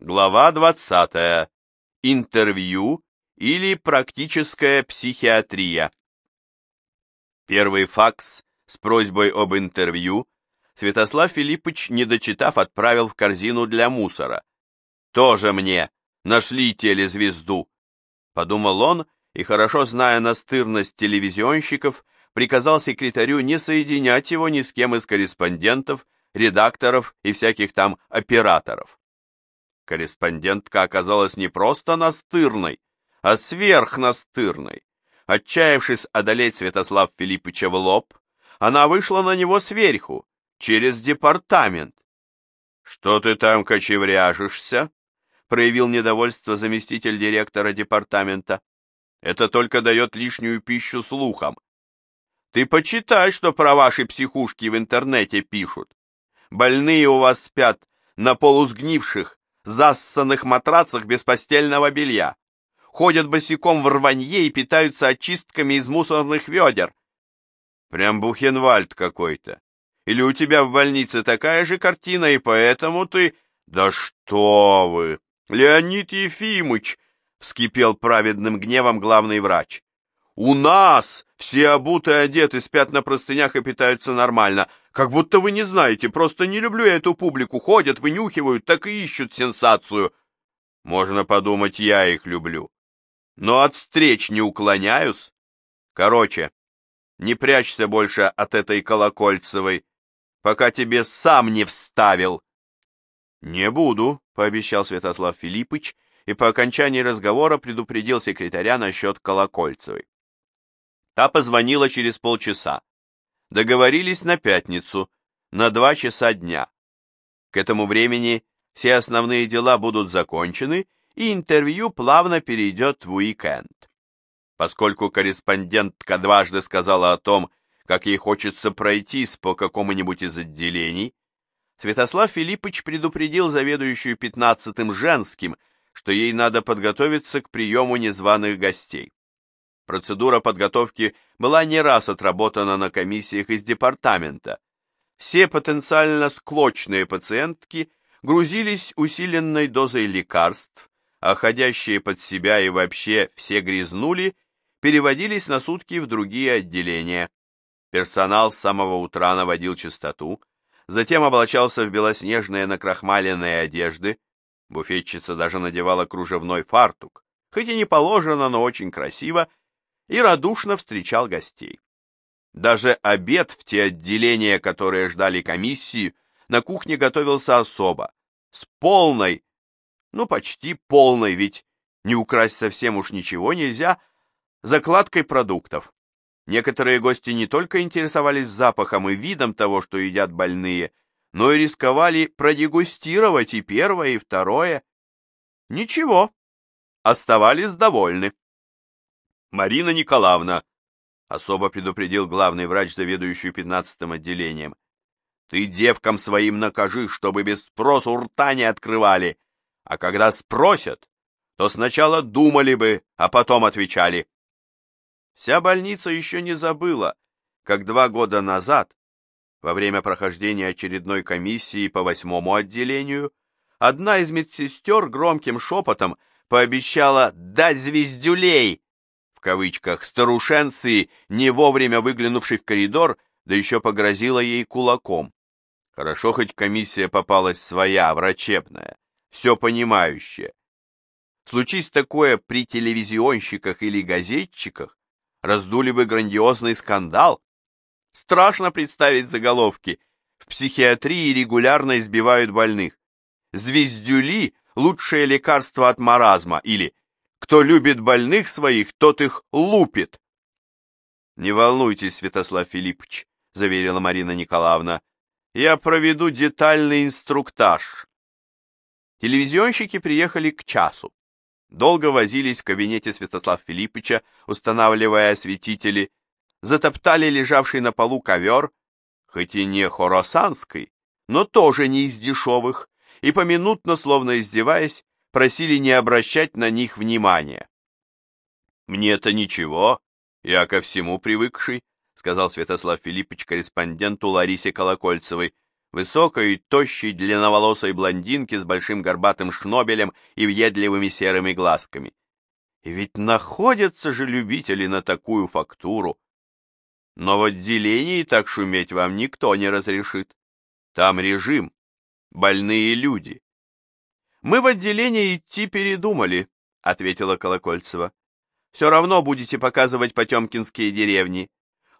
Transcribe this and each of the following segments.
Глава 20. Интервью или практическая психиатрия. Первый факс с просьбой об интервью Святослав Филиппович, не дочитав, отправил в корзину для мусора. «Тоже мне! Нашли телезвезду!» Подумал он, и, хорошо зная настырность телевизионщиков, приказал секретарю не соединять его ни с кем из корреспондентов, редакторов и всяких там операторов. Корреспондентка оказалась не просто настырной, а сверхнастырной. Отчаявшись одолеть Святослав Филипповича в лоб, она вышла на него сверху, через департамент. «Что ты там кочевряжешься?» — проявил недовольство заместитель директора департамента. «Это только дает лишнюю пищу слухам. Ты почитай, что про ваши психушки в интернете пишут. Больные у вас спят на полусгнивших, зассанных матрацах без постельного белья. Ходят босиком в рванье и питаются очистками из мусорных ведер. Прям Бухенвальд какой-то. Или у тебя в больнице такая же картина, и поэтому ты... Да что вы! Леонид Ефимыч! Вскипел праведным гневом главный врач. У нас все обуты, одеты, спят на простынях и питаются нормально. Как будто вы не знаете, просто не люблю я эту публику. Ходят, вынюхивают, так и ищут сенсацию. Можно подумать, я их люблю. Но от встреч не уклоняюсь. Короче, не прячься больше от этой Колокольцевой, пока тебе сам не вставил. Не буду, пообещал Святослав Филиппыч и по окончании разговора предупредил секретаря насчет Колокольцевой. Та позвонила через полчаса. Договорились на пятницу, на два часа дня. К этому времени все основные дела будут закончены, и интервью плавно перейдет в уикенд. Поскольку корреспондентка дважды сказала о том, как ей хочется пройтись по какому-нибудь из отделений, Святослав Филиппович предупредил заведующую пятнадцатым женским, что ей надо подготовиться к приему незваных гостей. Процедура подготовки была не раз отработана на комиссиях из департамента. Все потенциально склочные пациентки грузились усиленной дозой лекарств, а ходящие под себя и вообще все грязнули, переводились на сутки в другие отделения. Персонал с самого утра наводил чистоту, затем облачался в белоснежные накрахмаленные одежды, буфетчица даже надевала кружевной фартук, хоть и не положено, но очень красиво, и радушно встречал гостей. Даже обед в те отделения, которые ждали комиссии, на кухне готовился особо, с полной, ну почти полной, ведь не украсть совсем уж ничего нельзя, закладкой продуктов. Некоторые гости не только интересовались запахом и видом того, что едят больные, но и рисковали продегустировать и первое, и второе. Ничего, оставались довольны. Марина Николаевна, особо предупредил главный врач, заведующий пятнадцатым отделением, ты девкам своим накажи, чтобы без спросу рта не открывали, а когда спросят, то сначала думали бы, а потом отвечали. Вся больница еще не забыла, как два года назад, во время прохождения очередной комиссии по восьмому отделению, одна из медсестер громким шепотом пообещала дать звездюлей кавычках, старушенции, не вовремя выглянувший в коридор, да еще погрозила ей кулаком. Хорошо, хоть комиссия попалась своя, врачебная, все понимающая. Случись такое при телевизионщиках или газетчиках, раздули бы грандиозный скандал. Страшно представить заголовки. В психиатрии регулярно избивают больных. Звездюли – лучшее лекарство от маразма или кто любит больных своих, тот их лупит. Не волнуйтесь, Святослав Филиппович, заверила Марина Николаевна. Я проведу детальный инструктаж. Телевизионщики приехали к часу. Долго возились в кабинете Святослава Филипповича, устанавливая осветители, затоптали лежавший на полу ковер, хоть и не хоросанский, но тоже не из дешевых, и поминутно, словно издеваясь, просили не обращать на них внимания. «Мне-то ничего, я ко всему привыкший», сказал Святослав Филиппович корреспонденту Ларисе Колокольцевой. высокой тощей длинноволосой блондинки с большим горбатым шнобелем и въедливыми серыми глазками. Ведь находятся же любители на такую фактуру. Но в отделении так шуметь вам никто не разрешит. Там режим, больные люди. Мы в отделение идти передумали, ответила Колокольцева. Все равно будете показывать потемкинские деревни.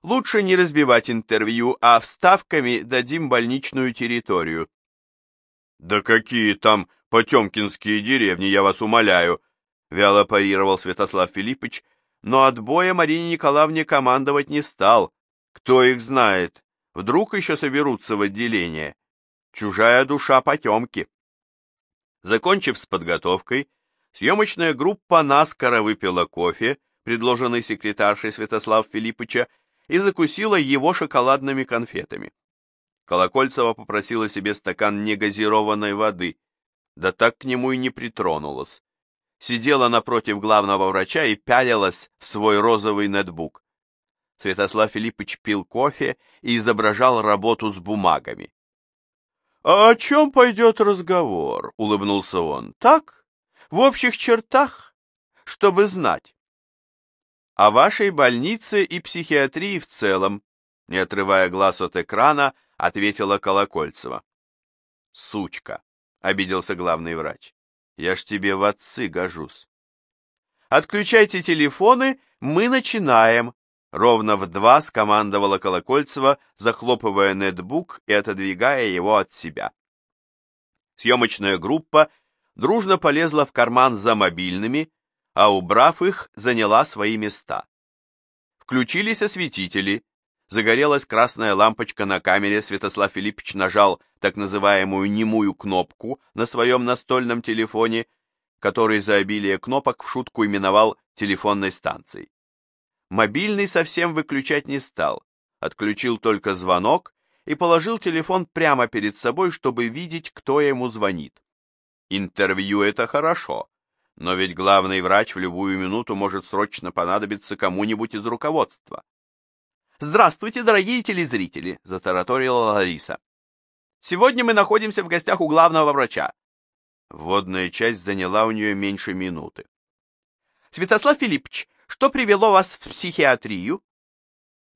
Лучше не разбивать интервью, а вставками дадим больничную территорию. Да какие там потемкинские деревни, я вас умоляю, вяло парировал Святослав Филиппович, но отбоя Марине Николаевне командовать не стал. Кто их знает? Вдруг еще соберутся в отделение. Чужая душа потемки. Закончив с подготовкой, съемочная группа наскоро выпила кофе, предложенный секретаршей Святослав Филиппыча, и закусила его шоколадными конфетами. Колокольцева попросила себе стакан негазированной воды, да так к нему и не притронулась. Сидела напротив главного врача и пялилась в свой розовый нетбук. Святослав Филиппович пил кофе и изображал работу с бумагами. «А о чем пойдет разговор?» — улыбнулся он. «Так, в общих чертах, чтобы знать». «О вашей больнице и психиатрии в целом», — не отрывая глаз от экрана, ответила Колокольцева. «Сучка», — обиделся главный врач. «Я ж тебе в отцы гожусь». «Отключайте телефоны, мы начинаем», Ровно в два скомандовала Колокольцева, захлопывая нетбук и отодвигая его от себя. Съемочная группа дружно полезла в карман за мобильными, а убрав их, заняла свои места. Включились осветители, загорелась красная лампочка на камере, Святослав Филиппович нажал так называемую немую кнопку на своем настольном телефоне, который за обилие кнопок в шутку именовал телефонной станцией. Мобильный совсем выключать не стал, отключил только звонок и положил телефон прямо перед собой, чтобы видеть, кто ему звонит. Интервью — это хорошо, но ведь главный врач в любую минуту может срочно понадобиться кому-нибудь из руководства. «Здравствуйте, дорогие телезрители!» — затараторила Лариса. «Сегодня мы находимся в гостях у главного врача». Вводная часть заняла у нее меньше минуты. «Святослав Филиппович, что привело вас в психиатрию?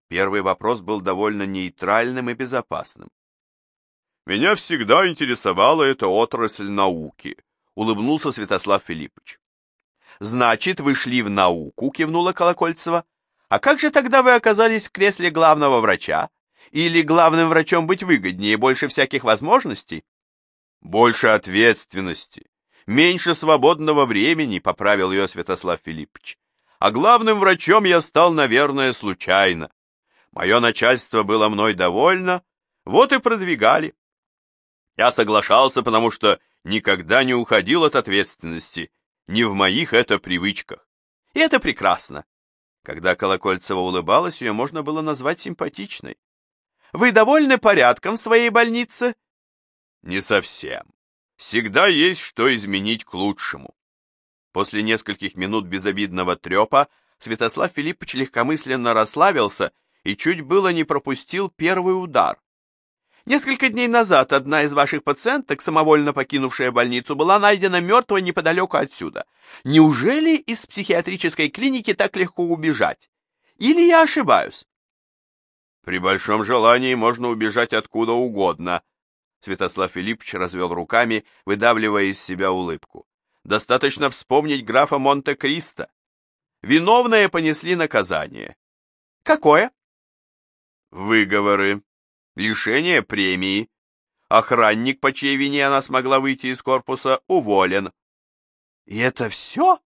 Первый вопрос был довольно нейтральным и безопасным. Меня всегда интересовала эта отрасль науки, улыбнулся Святослав Филиппович. Значит, вы шли в науку, кивнула Колокольцева. А как же тогда вы оказались в кресле главного врача? Или главным врачом быть выгоднее, больше всяких возможностей? Больше ответственности, меньше свободного времени, поправил ее Святослав Филиппович а главным врачом я стал, наверное, случайно. Мое начальство было мной довольно, вот и продвигали. Я соглашался, потому что никогда не уходил от ответственности, не в моих это привычках. И это прекрасно. Когда Колокольцева улыбалась, ее можно было назвать симпатичной. Вы довольны порядком в своей больнице? Не совсем. Всегда есть что изменить к лучшему. После нескольких минут безобидного трепа Святослав Филиппович легкомысленно расслабился и чуть было не пропустил первый удар. Несколько дней назад одна из ваших пациенток, самовольно покинувшая больницу, была найдена мертвой неподалеку отсюда. Неужели из психиатрической клиники так легко убежать? Или я ошибаюсь? При большом желании можно убежать откуда угодно. Святослав Филиппович развел руками, выдавливая из себя улыбку. Достаточно вспомнить графа Монте-Кристо. Виновные понесли наказание. Какое? Выговоры, лишение премии. Охранник, по чьей вине она смогла выйти из корпуса, уволен. И это все?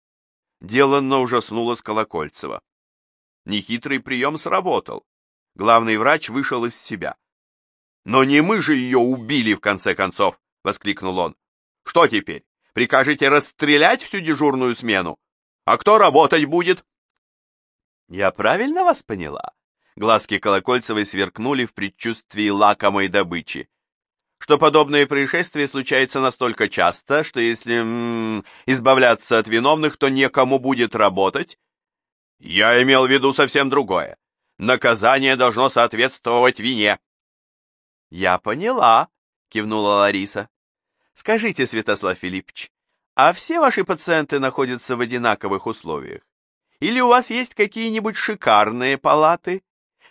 Деланно ужаснулась Колокольцева. Нехитрый прием сработал. Главный врач вышел из себя. «Но не мы же ее убили, в конце концов!» — воскликнул он. «Что теперь? Прикажете расстрелять всю дежурную смену? А кто работать будет? Я правильно вас поняла? Глазки Колокольцевой сверкнули в предчувствии лакомой добычи. Что подобные происшествия случаются настолько часто, что если м -м, избавляться от виновных, то некому будет работать? Я имел в виду совсем другое. Наказание должно соответствовать вине. Я поняла, кивнула Лариса. Скажите, Святослав Филиппович, а все ваши пациенты находятся в одинаковых условиях? Или у вас есть какие-нибудь шикарные палаты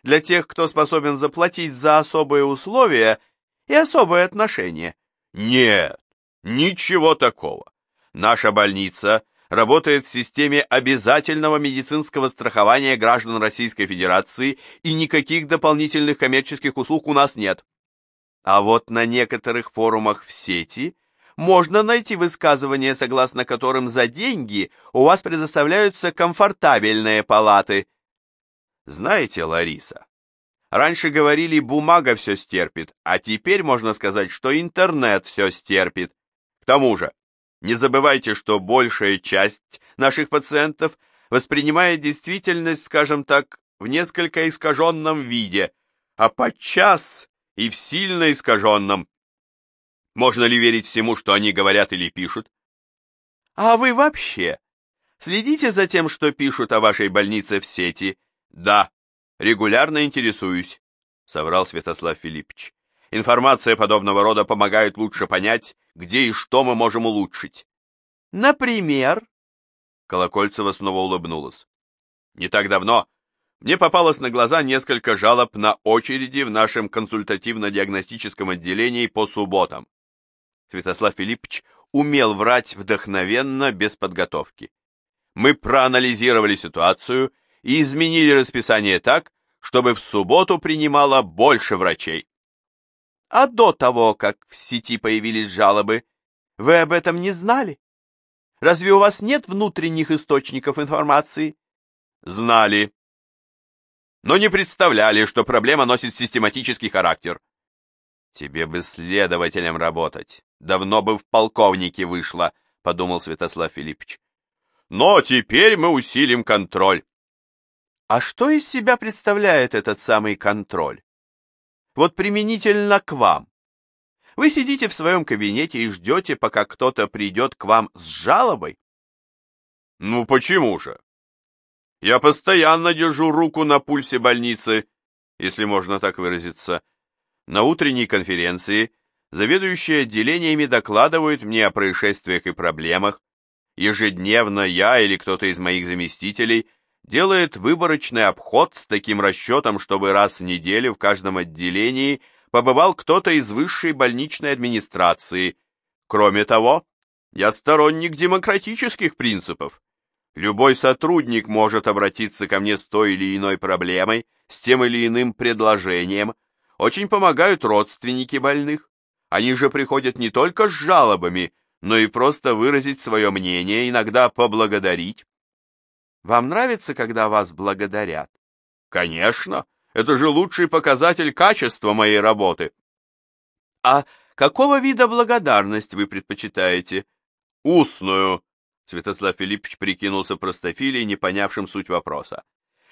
для тех, кто способен заплатить за особые условия и особые отношения? Нет, ничего такого. Наша больница работает в системе обязательного медицинского страхования граждан Российской Федерации и никаких дополнительных коммерческих услуг у нас нет. А вот на некоторых форумах в сети можно найти высказывания, согласно которым за деньги у вас предоставляются комфортабельные палаты. Знаете, Лариса, раньше говорили, бумага все стерпит, а теперь можно сказать, что интернет все стерпит. К тому же, не забывайте, что большая часть наших пациентов воспринимает действительность, скажем так, в несколько искаженном виде, а подчас и в сильно искаженном. Можно ли верить всему, что они говорят или пишут? А вы вообще следите за тем, что пишут о вашей больнице в сети? Да, регулярно интересуюсь, соврал Святослав Филиппович. Информация подобного рода помогает лучше понять, где и что мы можем улучшить. Например? Колокольцева снова улыбнулась. Не так давно мне попалось на глаза несколько жалоб на очереди в нашем консультативно-диагностическом отделении по субботам. Святослав Филиппович умел врать вдохновенно, без подготовки. Мы проанализировали ситуацию и изменили расписание так, чтобы в субботу принимало больше врачей. А до того, как в сети появились жалобы, вы об этом не знали? Разве у вас нет внутренних источников информации? Знали, но не представляли, что проблема носит систематический характер. Тебе бы следователем работать. Давно бы в полковнике вышло, подумал Святослав Филиппович. Но теперь мы усилим контроль. А что из себя представляет этот самый контроль? Вот применительно к вам. Вы сидите в своем кабинете и ждете, пока кто-то придет к вам с жалобой? Ну почему же? Я постоянно держу руку на пульсе больницы, если можно так выразиться. На утренней конференции заведующие отделениями докладывают мне о происшествиях и проблемах. Ежедневно я или кто-то из моих заместителей делает выборочный обход с таким расчетом, чтобы раз в неделю в каждом отделении побывал кто-то из высшей больничной администрации. Кроме того, я сторонник демократических принципов. Любой сотрудник может обратиться ко мне с той или иной проблемой, с тем или иным предложением. Очень помогают родственники больных. Они же приходят не только с жалобами, но и просто выразить свое мнение, иногда поблагодарить. Вам нравится, когда вас благодарят? Конечно, это же лучший показатель качества моей работы. А какого вида благодарность вы предпочитаете? Устную, Святослав Филиппович прикинулся простофилей, не понявшим суть вопроса.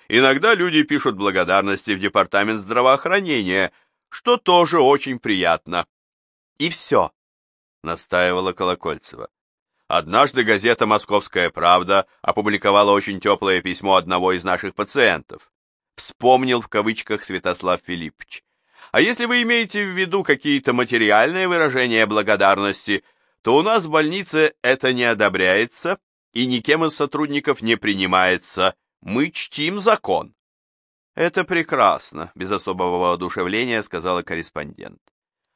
Иногда люди пишут благодарности в департамент здравоохранения, что тоже очень приятно. И все, настаивала Колокольцева. Однажды газета «Московская правда» опубликовала очень теплое письмо одного из наших пациентов. Вспомнил в кавычках Святослав Филиппович. А если вы имеете в виду какие-то материальные выражения благодарности, то у нас в больнице это не одобряется и никем из сотрудников не принимается. Мы чтим закон. Это прекрасно, без особого воодушевления сказала корреспондент.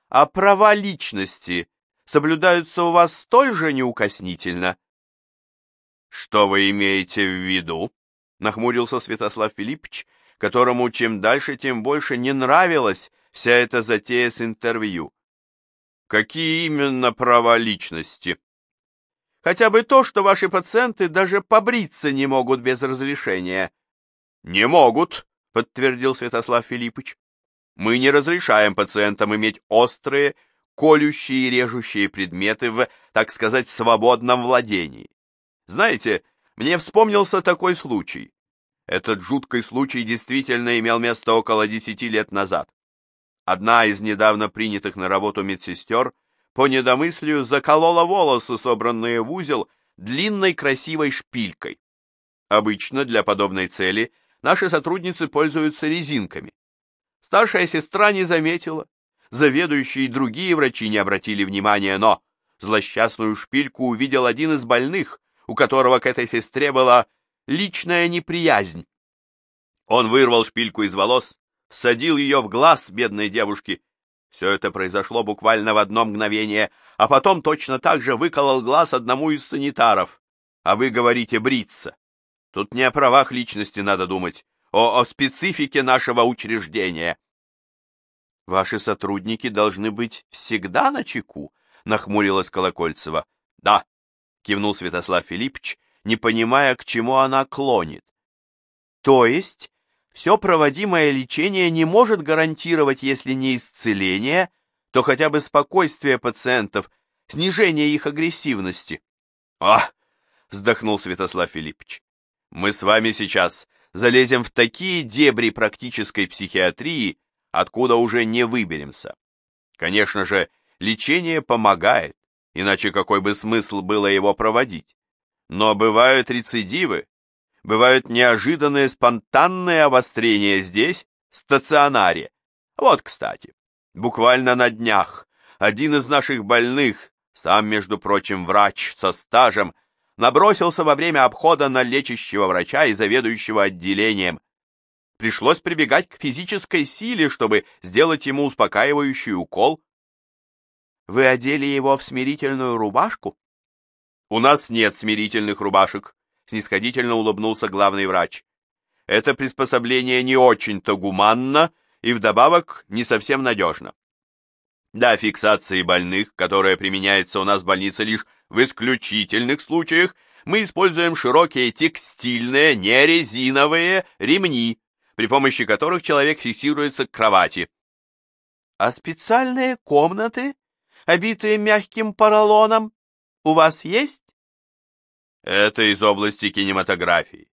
А права личности соблюдаются у вас столь же неукоснительно? Что вы имеете в виду? Нахмурился Святослав Филиппович, которому чем дальше, тем больше не нравилась вся эта затея с интервью. Какие именно права личности? Хотя бы то, что ваши пациенты даже побриться не могут без разрешения. Не могут, подтвердил Святослав Филиппович. Мы не разрешаем пациентам иметь острые, колющие и режущие предметы в, так сказать, свободном владении. Знаете, мне вспомнился такой случай. Этот жуткий случай действительно имел место около десяти лет назад. Одна из недавно принятых на работу медсестер по недомыслию заколола волосы, собранные в узел, длинной красивой шпилькой. Обычно для подобной цели наши сотрудницы пользуются резинками. Старшая сестра не заметила, Заведующие и другие врачи не обратили внимания, но злосчастную шпильку увидел один из больных, у которого к этой сестре была личная неприязнь. Он вырвал шпильку из волос, садил ее в глаз бедной девушки. Все это произошло буквально в одно мгновение, а потом точно так же выколол глаз одному из санитаров. А вы говорите бриться. Тут не о правах личности надо думать, а о специфике нашего учреждения. Ваши сотрудники должны быть всегда на чеку, нахмурилась Колокольцева. Да, кивнул Святослав Филиппович, не понимая, к чему она клонит. То есть все проводимое лечение не может гарантировать, если не исцеление, то хотя бы спокойствие пациентов, снижение их агрессивности. «А!» — вздохнул Святослав Филиппович. «Мы с вами сейчас залезем в такие дебри практической психиатрии, откуда уже не выберемся. Конечно же, лечение помогает, иначе какой бы смысл было его проводить? Но бывают рецидивы, бывают неожиданные спонтанные обострения здесь, в стационаре. Вот, кстати, буквально на днях один из наших больных, сам, между прочим, врач со стажем, набросился во время обхода на лечащего врача и заведующего отделением. Пришлось прибегать к физической силе, чтобы сделать ему успокаивающий укол. Вы одели его в смирительную рубашку? У нас нет смирительных рубашек, снисходительно улыбнулся главный врач. Это приспособление не очень-то гуманно и вдобавок не совсем надежно. Для фиксации больных, которая применяется у нас в больнице лишь в исключительных случаях, мы используем широкие текстильные, не резиновые ремни, при помощи которых человек фиксируется к кровати. А специальные комнаты, обитые мягким поролоном, у вас есть? Это из области кинематографии.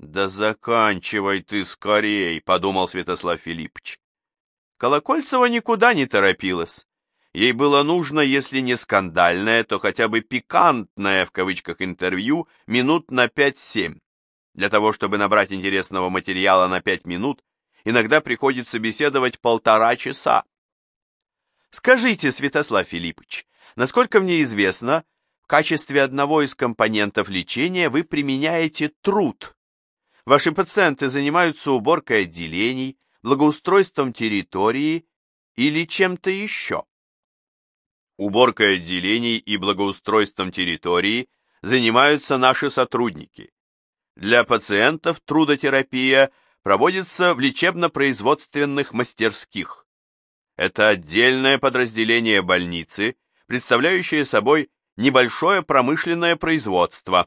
Да заканчивай ты скорей, подумал Святослав Филиппович. Колокольцева никуда не торопилась. Ей было нужно, если не скандальное, то хотя бы пикантное в кавычках интервью минут на 5-7. Для того, чтобы набрать интересного материала на 5 минут, иногда приходится беседовать полтора часа. Скажите, Святослав Филиппович, насколько мне известно, в качестве одного из компонентов лечения вы применяете труд. Ваши пациенты занимаются уборкой отделений, благоустройством территории или чем-то еще. Уборкой отделений и благоустройством территории занимаются наши сотрудники. Для пациентов трудотерапия проводится в лечебно-производственных мастерских. Это отдельное подразделение больницы, представляющее собой небольшое промышленное производство.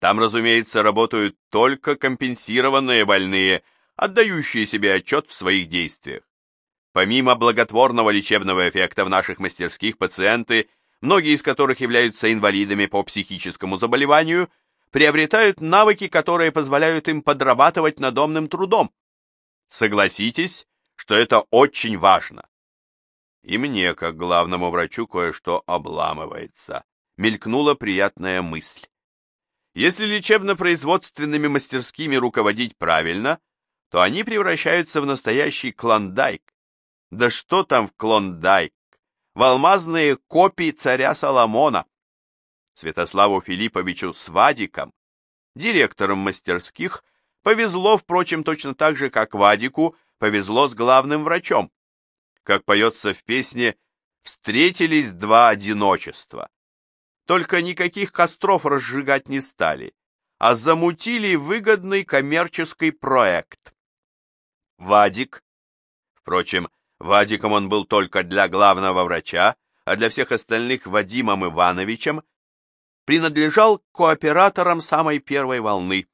Там, разумеется, работают только компенсированные больные, отдающие себе отчет в своих действиях. Помимо благотворного лечебного эффекта в наших мастерских пациенты, многие из которых являются инвалидами по психическому заболеванию, приобретают навыки, которые позволяют им подрабатывать надомным трудом. Согласитесь, что это очень важно. И мне, как главному врачу, кое-что обламывается. Мелькнула приятная мысль. Если лечебно-производственными мастерскими руководить правильно, то они превращаются в настоящий клондайк. Да что там в клондайк? В алмазные копии царя Соломона. Святославу Филипповичу с Вадиком, директором мастерских, повезло, впрочем, точно так же, как Вадику повезло с главным врачом как поется в песне, встретились два одиночества. Только никаких костров разжигать не стали, а замутили выгодный коммерческий проект. Вадик, впрочем, Вадиком он был только для главного врача, а для всех остальных Вадимом Ивановичем, принадлежал кооператорам самой первой волны,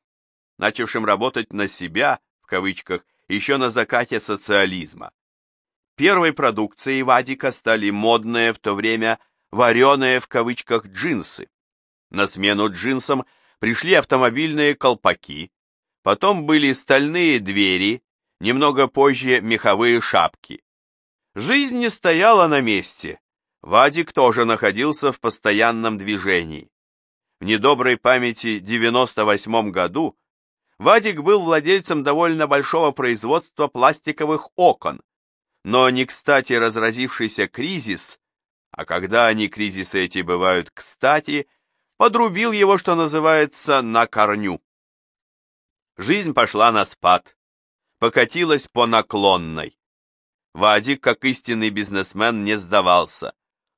начавшим работать на себя, в кавычках, еще на закате социализма. Первой продукцией Вадика стали модные в то время «вареные» в кавычках джинсы. На смену джинсам пришли автомобильные колпаки, потом были стальные двери, немного позже меховые шапки. Жизнь не стояла на месте. Вадик тоже находился в постоянном движении. В недоброй памяти 98 году Вадик был владельцем довольно большого производства пластиковых окон, но не кстати разразившийся кризис, а когда они, кризисы эти, бывают кстати, подрубил его, что называется, на корню. Жизнь пошла на спад, покатилась по наклонной. Вадик, как истинный бизнесмен, не сдавался.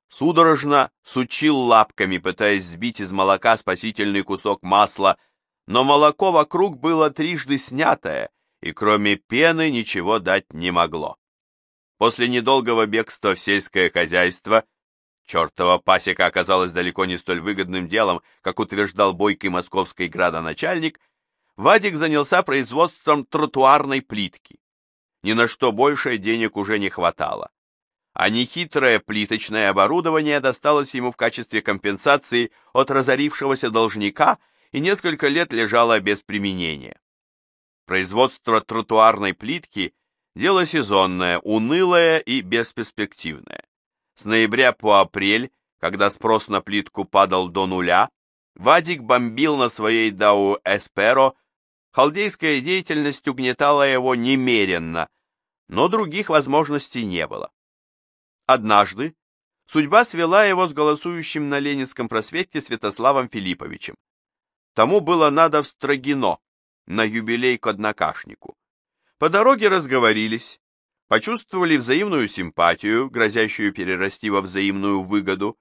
Судорожно сучил лапками, пытаясь сбить из молока спасительный кусок масла, но молоко вокруг было трижды снятое, и кроме пены ничего дать не могло. После недолгого бегства в сельское хозяйство чертова пасека оказалась далеко не столь выгодным делом, как утверждал бойкий московский градоначальник, Вадик занялся производством тротуарной плитки. Ни на что больше денег уже не хватало. А нехитрое плиточное оборудование досталось ему в качестве компенсации от разорившегося должника и несколько лет лежало без применения. Производство тротуарной плитки – дело сезонное, унылое и бесперспективное. С ноября по апрель, когда спрос на плитку падал до нуля, Вадик бомбил на своей Дау Эсперо Халдейская деятельность угнетала его немеренно, но других возможностей не было. Однажды судьба свела его с голосующим на Ленинском проспекте Святославом Филипповичем. Тому было надо в Строгино, на юбилей к однокашнику. По дороге разговорились, почувствовали взаимную симпатию, грозящую перерасти во взаимную выгоду,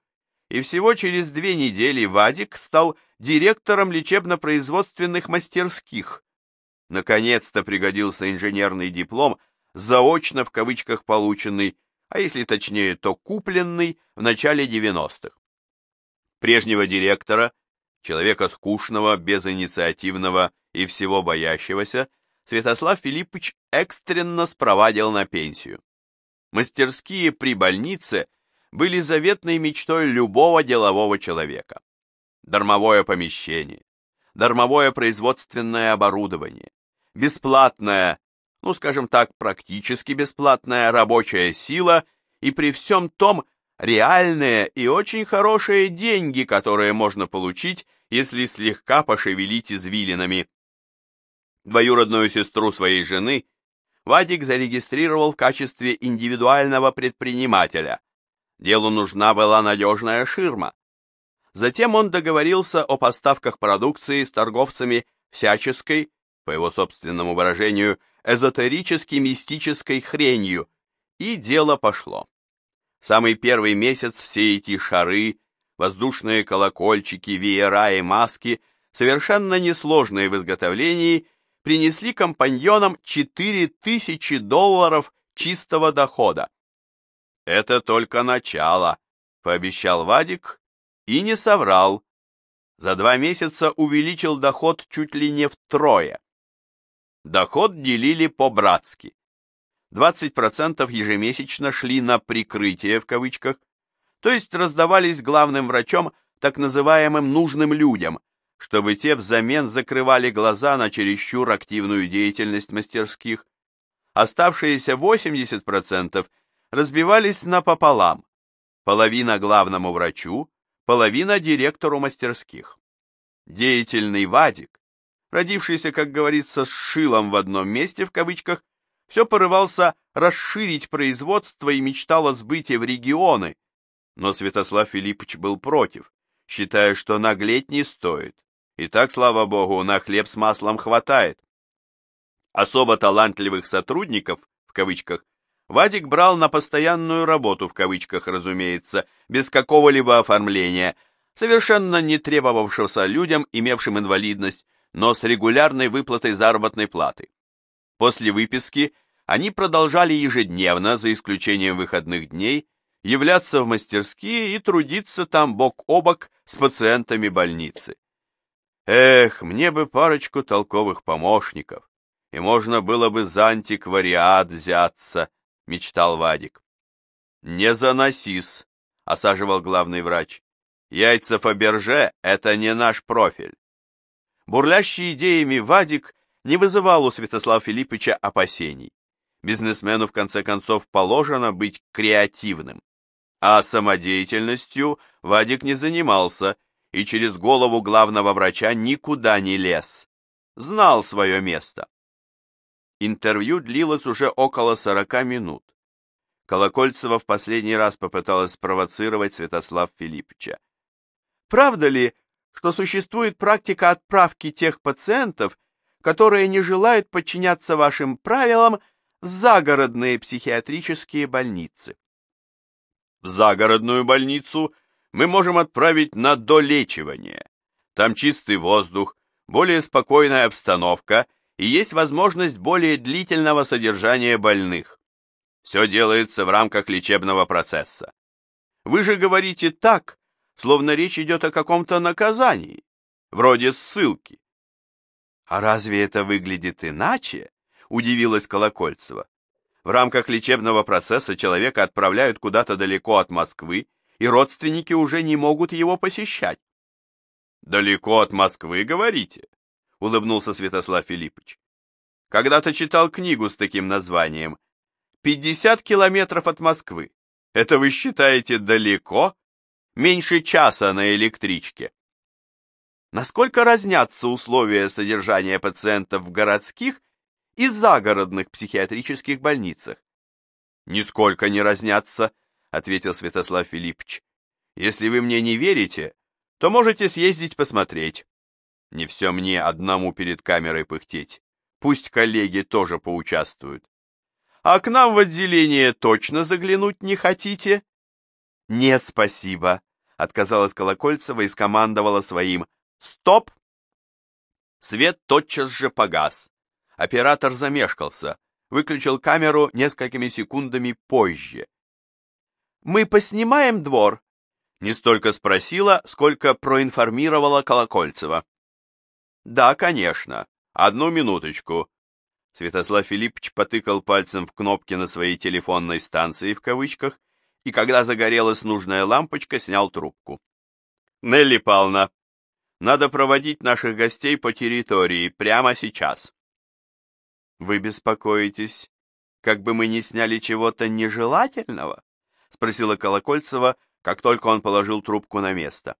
и всего через две недели Вадик стал директором лечебно-производственных мастерских. Наконец-то пригодился инженерный диплом, заочно в кавычках полученный, а если точнее, то купленный в начале 90-х. Прежнего директора, человека скучного, безинициативного и всего боящегося, Святослав Филиппович экстренно спровадил на пенсию. Мастерские при больнице были заветной мечтой любого делового человека дармовое помещение, дармовое производственное оборудование, бесплатная, ну скажем так, практически бесплатная рабочая сила и при всем том реальные и очень хорошие деньги, которые можно получить, если слегка пошевелить извилинами. Двоюродную сестру своей жены Вадик зарегистрировал в качестве индивидуального предпринимателя. Делу нужна была надежная ширма. Затем он договорился о поставках продукции с торговцами всяческой, по его собственному выражению, эзотерически-мистической хренью, и дело пошло. В самый первый месяц все эти шары, воздушные колокольчики, веера и маски, совершенно несложные в изготовлении, принесли компаньонам 4000 долларов чистого дохода. «Это только начало», — пообещал Вадик и не соврал. За два месяца увеличил доход чуть ли не втрое. Доход делили по-братски. 20% ежемесячно шли на «прикрытие» в кавычках, то есть раздавались главным врачом так называемым нужным людям, чтобы те взамен закрывали глаза на чересчур активную деятельность мастерских. Оставшиеся 80% разбивались напополам. Половина главному врачу, половина директору мастерских. Деятельный Вадик, родившийся, как говорится, с шилом в одном месте, в кавычках, все порывался расширить производство и мечтал о сбытии в регионы, но Святослав Филиппович был против, считая, что наглеть не стоит. И так, слава богу, на хлеб с маслом хватает. Особо талантливых сотрудников, в кавычках, Вадик брал на постоянную работу, в кавычках, разумеется, без какого-либо оформления, совершенно не требовавшегося людям, имевшим инвалидность, но с регулярной выплатой заработной платы. После выписки они продолжали ежедневно, за исключением выходных дней, являться в мастерские и трудиться там бок о бок с пациентами больницы. Эх, мне бы парочку толковых помощников, и можно было бы за антиквариат взяться, — мечтал Вадик. «Не заносись», — осаживал главный врач. «Яйца Фаберже — это не наш профиль». Бурлящий идеями Вадик не вызывал у Святослава Филипповича опасений. Бизнесмену, в конце концов, положено быть креативным. А самодеятельностью Вадик не занимался и через голову главного врача никуда не лез. Знал свое место. Интервью длилось уже около 40 минут. Колокольцева в последний раз попыталась спровоцировать Святослав Филипповича. Правда ли, что существует практика отправки тех пациентов, которые не желают подчиняться вашим правилам, в загородные психиатрические больницы? В загородную больницу мы можем отправить на долечивание. Там чистый воздух, более спокойная обстановка и есть возможность более длительного содержания больных. Все делается в рамках лечебного процесса. Вы же говорите так, словно речь идет о каком-то наказании, вроде ссылки. А разве это выглядит иначе? Удивилась Колокольцева. В рамках лечебного процесса человека отправляют куда-то далеко от Москвы, и родственники уже не могут его посещать. «Далеко от Москвы, говорите?» — улыбнулся Святослав Филиппович. «Когда-то читал книгу с таким названием «50 километров от Москвы». Это вы считаете далеко? Меньше часа на электричке. Насколько разнятся условия содержания пациентов в городских и загородных психиатрических больницах? Нисколько не разнятся, ответил Святослав Филиппович. Если вы мне не верите, то можете съездить посмотреть. Не все мне одному перед камерой пыхтеть. Пусть коллеги тоже поучаствуют. А к нам в отделение точно заглянуть не хотите? Нет, спасибо, отказалась Колокольцева и скомандовала своим. Стоп! Свет тотчас же погас. Оператор замешкался, выключил камеру несколькими секундами позже. «Мы поснимаем двор?» Не столько спросила, сколько проинформировала Колокольцева. «Да, конечно. Одну минуточку». Святослав Филиппович потыкал пальцем в кнопки на своей телефонной станции в кавычках, и когда загорелась нужная лампочка, снял трубку. «Нелли Павловна, надо проводить наших гостей по территории прямо сейчас». «Вы беспокоитесь, как бы мы не сняли чего-то нежелательного?» — спросила Колокольцева, как только он положил трубку на место.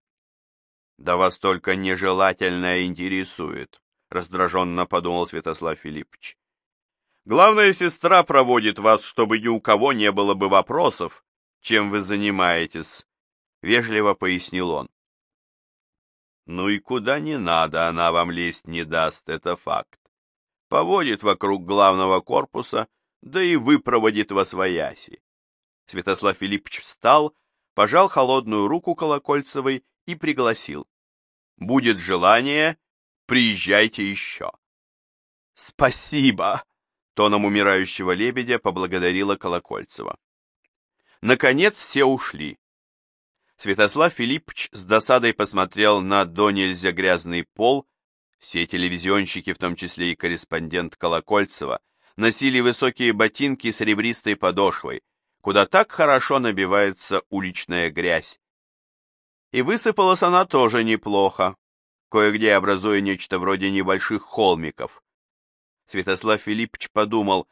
«Да вас только нежелательное интересует», — раздраженно подумал Святослав Филиппович. «Главная сестра проводит вас, чтобы ни у кого не было бы вопросов, чем вы занимаетесь», — вежливо пояснил он. «Ну и куда не надо, она вам лезть не даст, это факт. Поводит вокруг главного корпуса, да и выпроводит во свояси». Святослав Филиппович встал, пожал холодную руку Колокольцевой и пригласил. «Будет желание, приезжайте еще». «Спасибо!» — тоном умирающего лебедя поблагодарила Колокольцева. Наконец все ушли. Святослав Филиппович с досадой посмотрел на до нельзя грязный пол, все телевизионщики, в том числе и корреспондент Колокольцева, носили высокие ботинки с ребристой подошвой, куда так хорошо набивается уличная грязь. И высыпалась она тоже неплохо, кое-где образуя нечто вроде небольших холмиков. Святослав Филиппович подумал,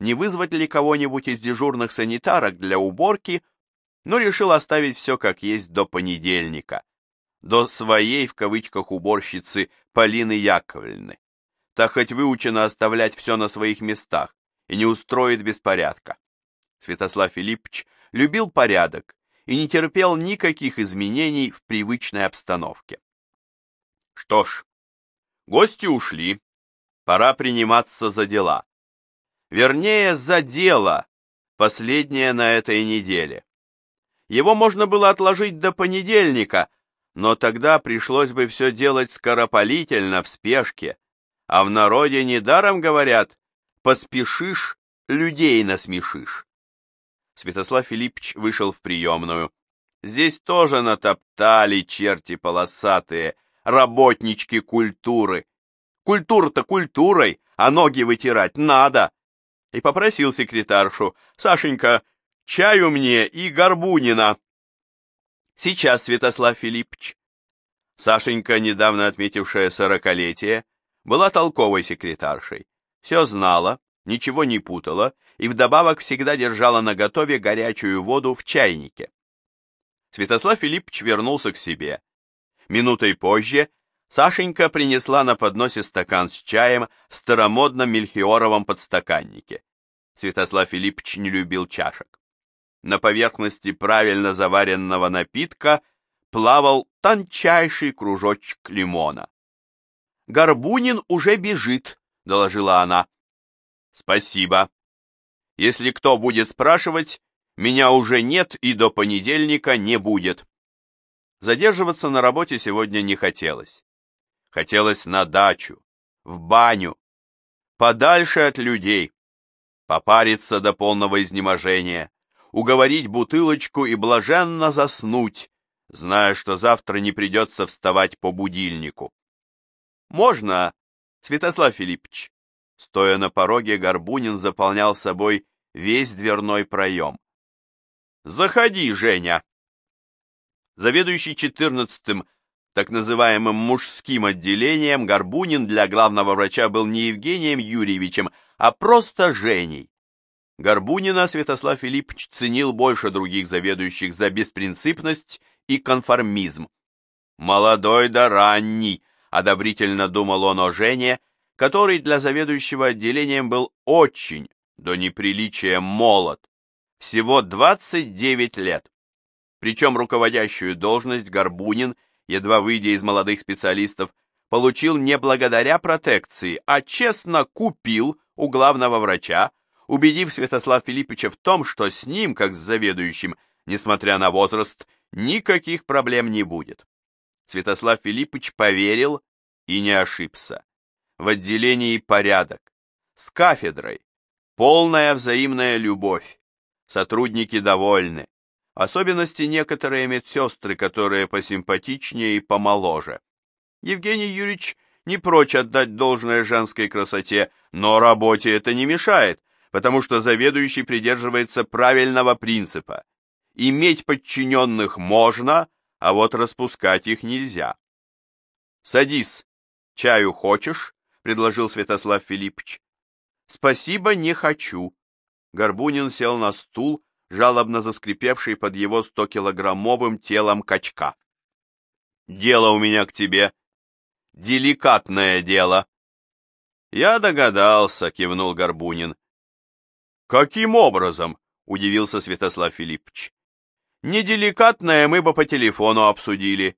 не вызвать ли кого-нибудь из дежурных санитарок для уборки, но решил оставить все как есть до понедельника, до своей, в кавычках, уборщицы Полины Яковлевны. Та хоть выучена оставлять все на своих местах и не устроит беспорядка. Святослав Филиппович любил порядок и не терпел никаких изменений в привычной обстановке. Что ж, гости ушли, пора приниматься за дела. Вернее, за дело, последнее на этой неделе. Его можно было отложить до понедельника, но тогда пришлось бы все делать скоропалительно, в спешке, а в народе недаром говорят «поспешишь, людей насмешишь». Святослав Филиппович вышел в приемную. Здесь тоже натоптали черти полосатые, работнички культуры. Культура-то культурой, а ноги вытирать надо. И попросил секретаршу, Сашенька, чаю мне и горбунина. Сейчас, Святослав Филиппович. Сашенька, недавно отметившая сорокалетие, была толковой секретаршей. Все знала, ничего не путала и вдобавок всегда держала наготове горячую воду в чайнике. Святослав Филиппович вернулся к себе. Минутой позже Сашенька принесла на подносе стакан с чаем в старомодном мельхиоровом подстаканнике. Святослав Филиппович не любил чашек. на поверхности правильно заваренного напитка плавал тончайший кружочек лимона. «Горбунин уже бежит», — доложила она. «Спасибо. Если кто будет спрашивать, меня уже нет и до понедельника не будет». Задерживаться на работе сегодня не хотелось. Хотелось на дачу, в баню, подальше от людей, попариться до полного изнеможения, уговорить бутылочку и блаженно заснуть, зная, что завтра не придется вставать по будильнику. «Можно, Святослав Филиппович?» Стоя на пороге, Горбунин заполнял собой весь дверной проем. «Заходи, Женя!» Заведующий четырнадцатым так называемым мужским отделением Горбунин для главного врача был не Евгением Юрьевичем, а просто Женей. Горбунина Святослав Филиппович ценил больше других заведующих за беспринципность и конформизм. «Молодой да ранний», — одобрительно думал он о Жене, который для заведующего отделением был очень, до неприличия, молод, всего 29 лет. Причем руководящую должность Горбунин, едва выйдя из молодых специалистов, получил не благодаря протекции, а честно купил у главного врача, убедив Святослав Филипповича в том, что с ним, как с заведующим, несмотря на возраст, никаких проблем не будет. Святослав Филиппович поверил и не ошибся. В отделении порядок, с кафедрой, полная взаимная любовь, сотрудники довольны, особенности некоторые медсестры, которые посимпатичнее и помоложе. Евгений Юрьевич не прочь отдать должное женской красоте, но работе это не мешает, потому что заведующий придерживается правильного принципа. Иметь подчиненных можно, а вот распускать их нельзя. «Садись. Чаю хочешь?» — предложил Святослав Филиппович. «Спасибо, не хочу». Горбунин сел на стул, жалобно заскрипевший под его стокилограммовым телом качка. «Дело у меня к тебе. Деликатное дело». «Я догадался», — кивнул Горбунин. «Каким образом?» — удивился Святослав Филиппович. «Неделикатное мы бы по телефону обсудили.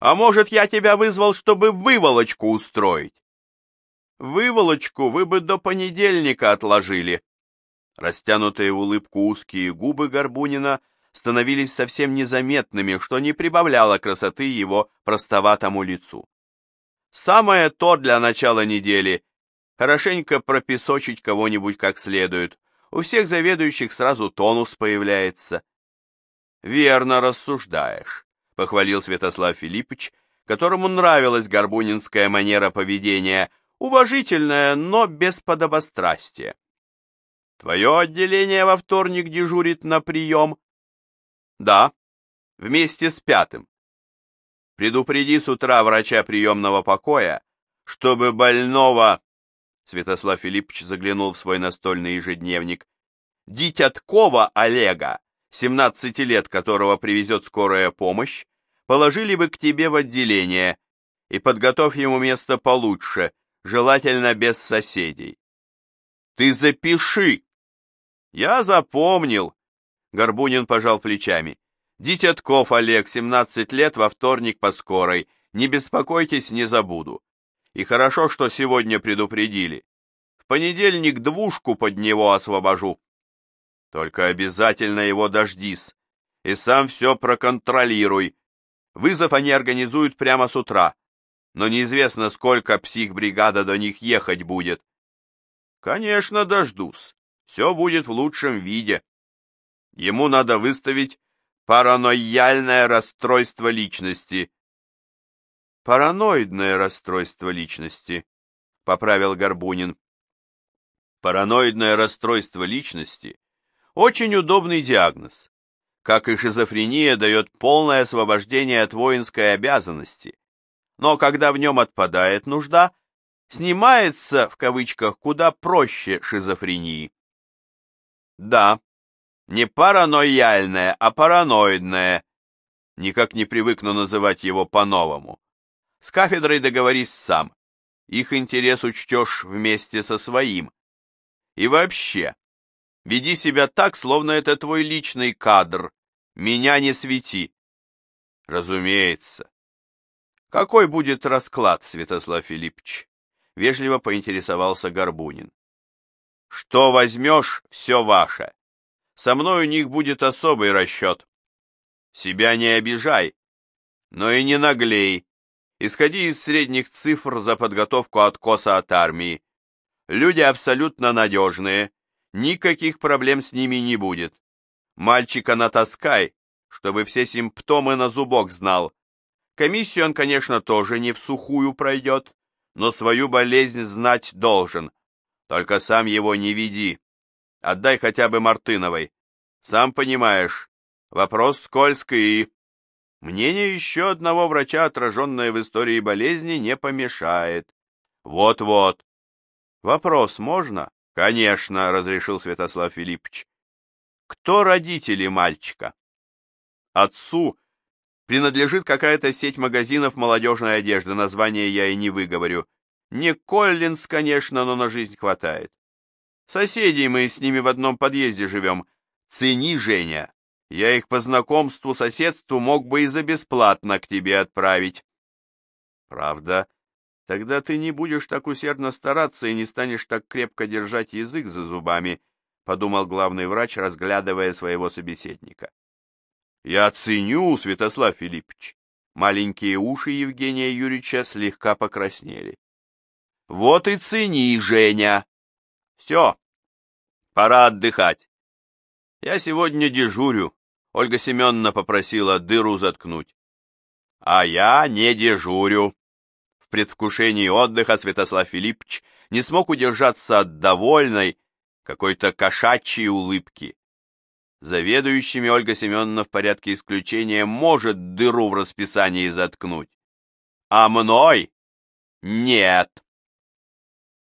А может, я тебя вызвал, чтобы выволочку устроить?» «Выволочку вы бы до понедельника отложили». Растянутые в улыбку узкие губы Горбунина становились совсем незаметными, что не прибавляло красоты его простоватому лицу. «Самое то для начала недели хорошенько пропесочить кого-нибудь как следует. У всех заведующих сразу тонус появляется. Верно рассуждаешь, похвалил Святослав Филиппович, которому нравилась горбунинская манера поведения, уважительная, но без подобострастия. Твое отделение во вторник дежурит на прием? Да, вместе с пятым. Предупреди с утра врача приемного покоя, чтобы больного Святослав Филиппович заглянул в свой настольный ежедневник. Дитяткова Олега, 17 лет которого привезет скорая помощь, положили бы к тебе в отделение и подготовь ему место получше, желательно без соседей. Ты запиши. Я запомнил. Горбунин пожал плечами. Дитятков Олег, 17 лет, во вторник по скорой. Не беспокойтесь, не забуду. И хорошо, что сегодня предупредили. В понедельник двушку под него освобожу. Только обязательно его дождись. И сам все проконтролируй. Вызов они организуют прямо с утра. Но неизвестно, сколько психбригада до них ехать будет. Конечно, дождусь. Все будет в лучшем виде. Ему надо выставить паранояльное расстройство личности параноидное расстройство личности, поправил Горбунин. Параноидное расстройство личности – очень удобный диагноз. Как и шизофрения дает полное освобождение от воинской обязанности. Но когда в нем отпадает нужда, снимается, в кавычках, куда проще шизофрении. Да, не паранояльное, а параноидное. Никак не привыкну называть его по-новому. С кафедрой договорись сам. Их интерес учтешь вместе со своим. И вообще, Веди себя так, словно это твой личный кадр. Меня не свети. Разумеется. Какой будет расклад, Святослав Филиппович? Вежливо поинтересовался Горбунин. Что возьмешь, все ваше. Со мной у них будет особый расчет. Себя не обижай, но и не наглей. Исходи из средних цифр за подготовку откоса от армии. Люди абсолютно надежные, никаких проблем с ними не будет. Мальчика натаскай, чтобы все симптомы на зубок знал. Комиссию он, конечно, тоже не в сухую пройдет, но свою болезнь знать должен. Только сам его не веди. Отдай хотя бы Мартыновой. Сам понимаешь, вопрос скользкий и... Мнение еще одного врача, отраженное в истории болезни, не помешает. Вот-вот. Вопрос можно? Конечно, разрешил Святослав Филиппович. Кто родители мальчика? Отцу принадлежит какая-то сеть магазинов молодежной одежды, название я и не выговорю. Не Коллинз, конечно, но на жизнь хватает. Соседей мы с ними в одном подъезде живем. Цени, Женя. Я их по знакомству, соседству мог бы и за бесплатно к тебе отправить. Правда, Тогда ты не будешь так усердно стараться и не станешь так крепко держать язык за зубами, подумал главный врач, разглядывая своего собеседника. Я ценю, Святослав Филиппович. Маленькие уши Евгения Юрьевича слегка покраснели. Вот и цени, Женя. Все, пора отдыхать. Я сегодня дежурю. Ольга Семеновна попросила дыру заткнуть. А я не дежурю, в предвкушении отдыха Святослав Филиппович не смог удержаться от довольной, какой-то кошачьей улыбки. Заведующими Ольга Семеновна в порядке исключения может дыру в расписании заткнуть. А мной нет.